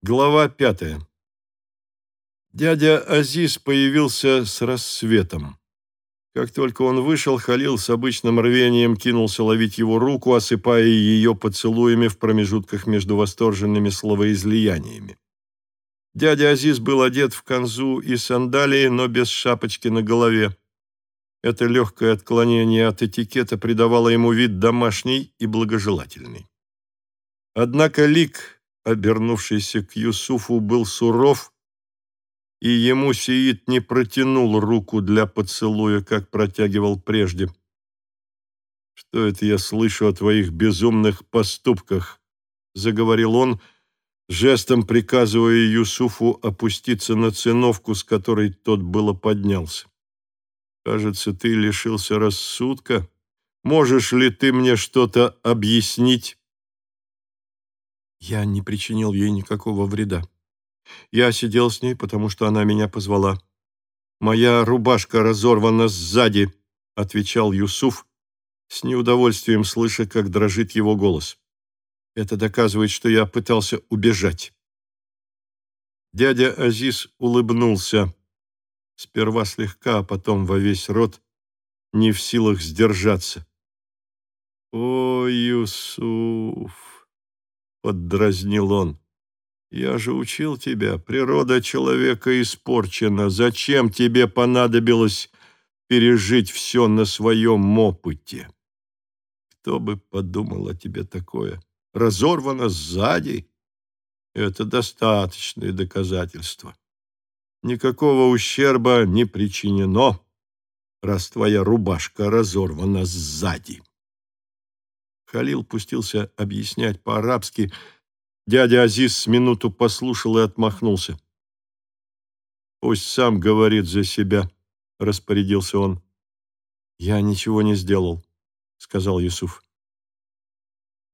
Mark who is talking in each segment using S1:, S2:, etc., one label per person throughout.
S1: Глава пятая. Дядя Азиз появился с рассветом. Как только он вышел, Халил с обычным рвением кинулся ловить его руку, осыпая ее поцелуями в промежутках между восторженными словоизлияниями. Дядя Азиз был одет в канзу и сандалии, но без шапочки на голове. Это легкое отклонение от этикета придавало ему вид домашний и благожелательный. Однако лик обернувшийся к Юсуфу, был суров, и ему Сиит не протянул руку для поцелуя, как протягивал прежде. «Что это я слышу о твоих безумных поступках?» — заговорил он, жестом приказывая Юсуфу опуститься на циновку, с которой тот было поднялся. «Кажется, ты лишился рассудка. Можешь ли ты мне что-то объяснить?» Я не причинил ей никакого вреда. Я сидел с ней, потому что она меня позвала. «Моя рубашка разорвана сзади», — отвечал Юсуф, с неудовольствием слыша, как дрожит его голос. «Это доказывает, что я пытался убежать». Дядя Азиз улыбнулся, сперва слегка, а потом во весь рот, не в силах сдержаться. «О, Юсуф!» — поддразнил он. «Я же учил тебя, природа человека испорчена. Зачем тебе понадобилось пережить все на своем опыте? Кто бы подумал о тебе такое? Разорвано сзади? Это достаточное доказательство. Никакого ущерба не причинено, раз твоя рубашка разорвана сзади». Халил пустился объяснять по-арабски. Дядя Азиз с минуту послушал и отмахнулся. «Пусть сам говорит за себя», — распорядился он. «Я ничего не сделал», — сказал Юсуф.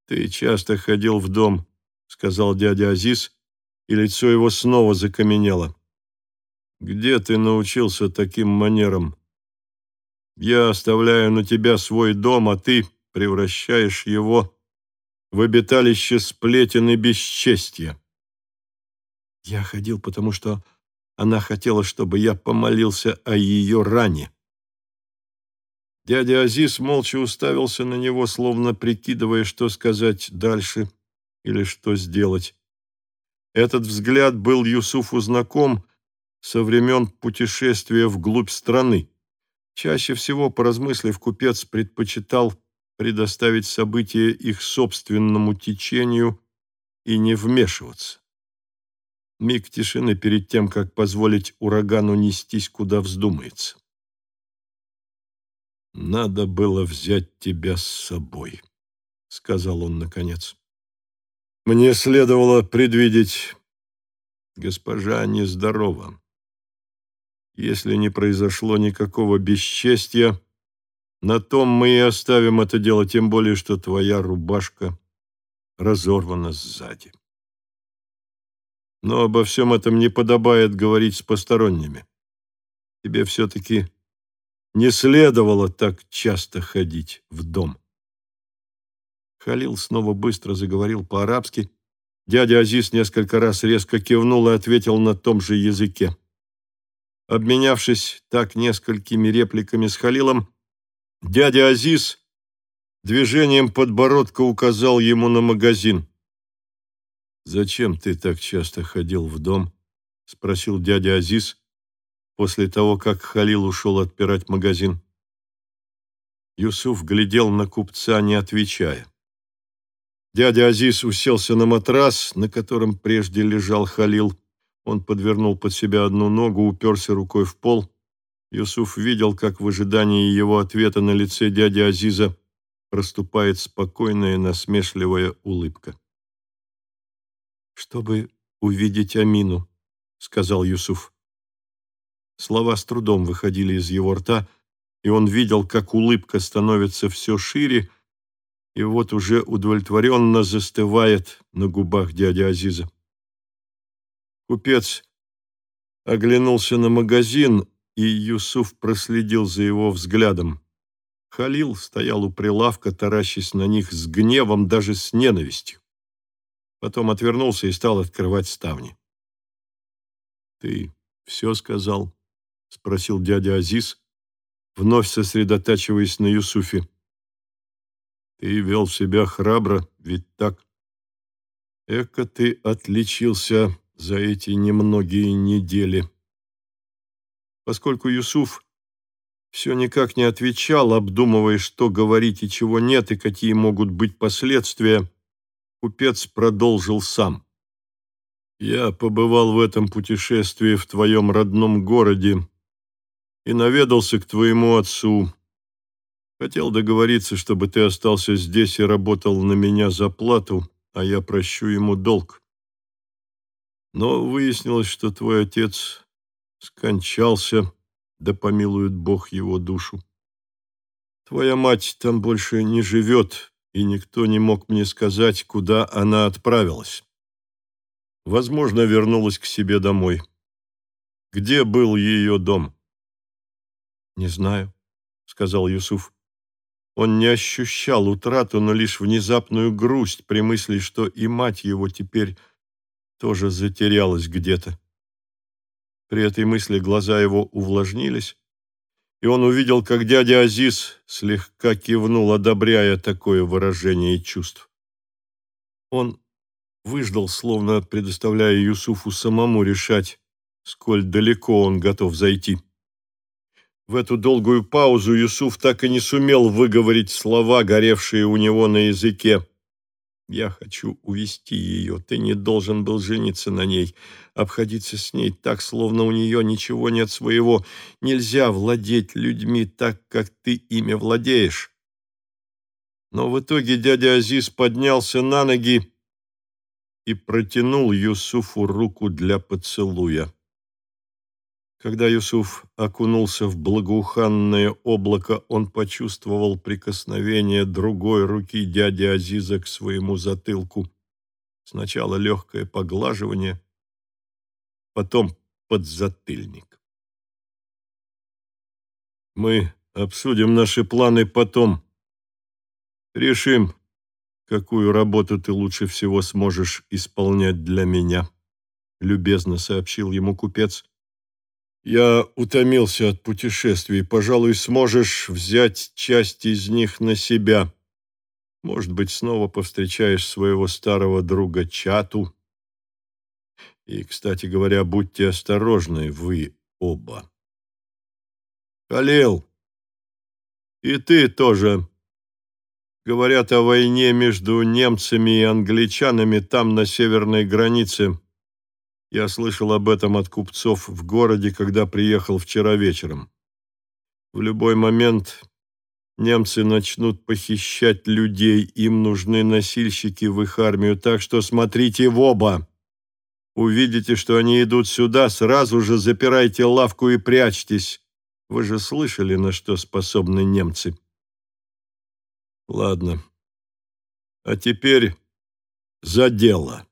S1: «Ты часто ходил в дом», — сказал дядя Азиз, и лицо его снова закаменело. «Где ты научился таким манерам? Я оставляю на тебя свой дом, а ты превращаешь его в обиталище сплетен и бесчестья. Я ходил, потому что она хотела, чтобы я помолился о ее ране. Дядя Азиз молча уставился на него, словно прикидывая, что сказать дальше или что сделать. Этот взгляд был Юсуфу знаком со времен путешествия вглубь страны. Чаще всего, поразмыслив, купец предпочитал предоставить события их собственному течению и не вмешиваться. Миг тишины перед тем, как позволить урагану нестись, куда вздумается. «Надо было взять тебя с собой», — сказал он наконец. «Мне следовало предвидеть, госпожа нездорова. Если не произошло никакого бесчестья, на том мы и оставим это дело, тем более, что твоя рубашка разорвана сзади. Но обо всем этом не подобает говорить с посторонними. Тебе все-таки не следовало так часто ходить в дом. Халил снова быстро заговорил по-арабски. Дядя Азиз несколько раз резко кивнул и ответил на том же языке. Обменявшись так несколькими репликами с Халилом, Дядя Азиз движением подбородка указал ему на магазин. «Зачем ты так часто ходил в дом?» — спросил дядя Азиз после того, как Халил ушел отпирать магазин. Юсуф глядел на купца, не отвечая. Дядя Азиз уселся на матрас, на котором прежде лежал Халил. Он подвернул под себя одну ногу, уперся рукой в пол Юсуф видел, как в ожидании его ответа на лице дяди Азиза проступает спокойная насмешливая улыбка. «Чтобы увидеть Амину», — сказал Юсуф. Слова с трудом выходили из его рта, и он видел, как улыбка становится все шире, и вот уже удовлетворенно застывает на губах дяди Азиза. Купец оглянулся на магазин, и Юсуф проследил за его взглядом. Халил стоял у прилавка, таращась на них с гневом, даже с ненавистью. Потом отвернулся и стал открывать ставни. «Ты все сказал?» — спросил дядя Азиз, вновь сосредотачиваясь на Юсуфе. «Ты вел себя храбро, ведь так? Эка ты отличился за эти немногие недели». Поскольку Юсуф все никак не отвечал, обдумывая, что говорить и чего нет, и какие могут быть последствия, купец продолжил сам. «Я побывал в этом путешествии в твоем родном городе и наведался к твоему отцу. Хотел договориться, чтобы ты остался здесь и работал на меня за плату, а я прощу ему долг. Но выяснилось, что твой отец скончался, да помилует Бог его душу. Твоя мать там больше не живет, и никто не мог мне сказать, куда она отправилась. Возможно, вернулась к себе домой. Где был ее дом? «Не знаю», — сказал Юсуф. Он не ощущал утрату, но лишь внезапную грусть при мысли, что и мать его теперь тоже затерялась где-то. При этой мысли глаза его увлажнились, и он увидел, как дядя Азиз слегка кивнул, одобряя такое выражение чувств. Он выждал, словно предоставляя Юсуфу самому решать, сколь далеко он готов зайти. В эту долгую паузу Юсуф так и не сумел выговорить слова, горевшие у него на языке. «Я хочу увести ее. Ты не должен был жениться на ней обходиться с ней так, словно у нее ничего нет своего. Нельзя владеть людьми так, как ты ими владеешь. Но в итоге дядя Азиз поднялся на ноги и протянул Юсуфу руку для поцелуя. Когда Юсуф окунулся в благоуханное облако, он почувствовал прикосновение другой руки дяди Азиза к своему затылку. Сначала легкое поглаживание, потом подзатыльник. Мы обсудим наши планы потом. Решим, какую работу ты лучше всего сможешь исполнять для меня, любезно сообщил ему купец. Я утомился от путешествий. Пожалуй, сможешь взять часть из них на себя. Может быть, снова повстречаешь своего старого друга Чату и, кстати говоря, будьте осторожны, вы оба. Халил, и ты тоже. Говорят о войне между немцами и англичанами там, на северной границе. Я слышал об этом от купцов в городе, когда приехал вчера вечером. В любой момент немцы начнут похищать людей, им нужны носильщики в их армию, так что смотрите в оба. Увидите, что они идут сюда, сразу же запирайте лавку и прячьтесь. Вы же слышали, на что способны немцы. Ладно. А теперь за дело.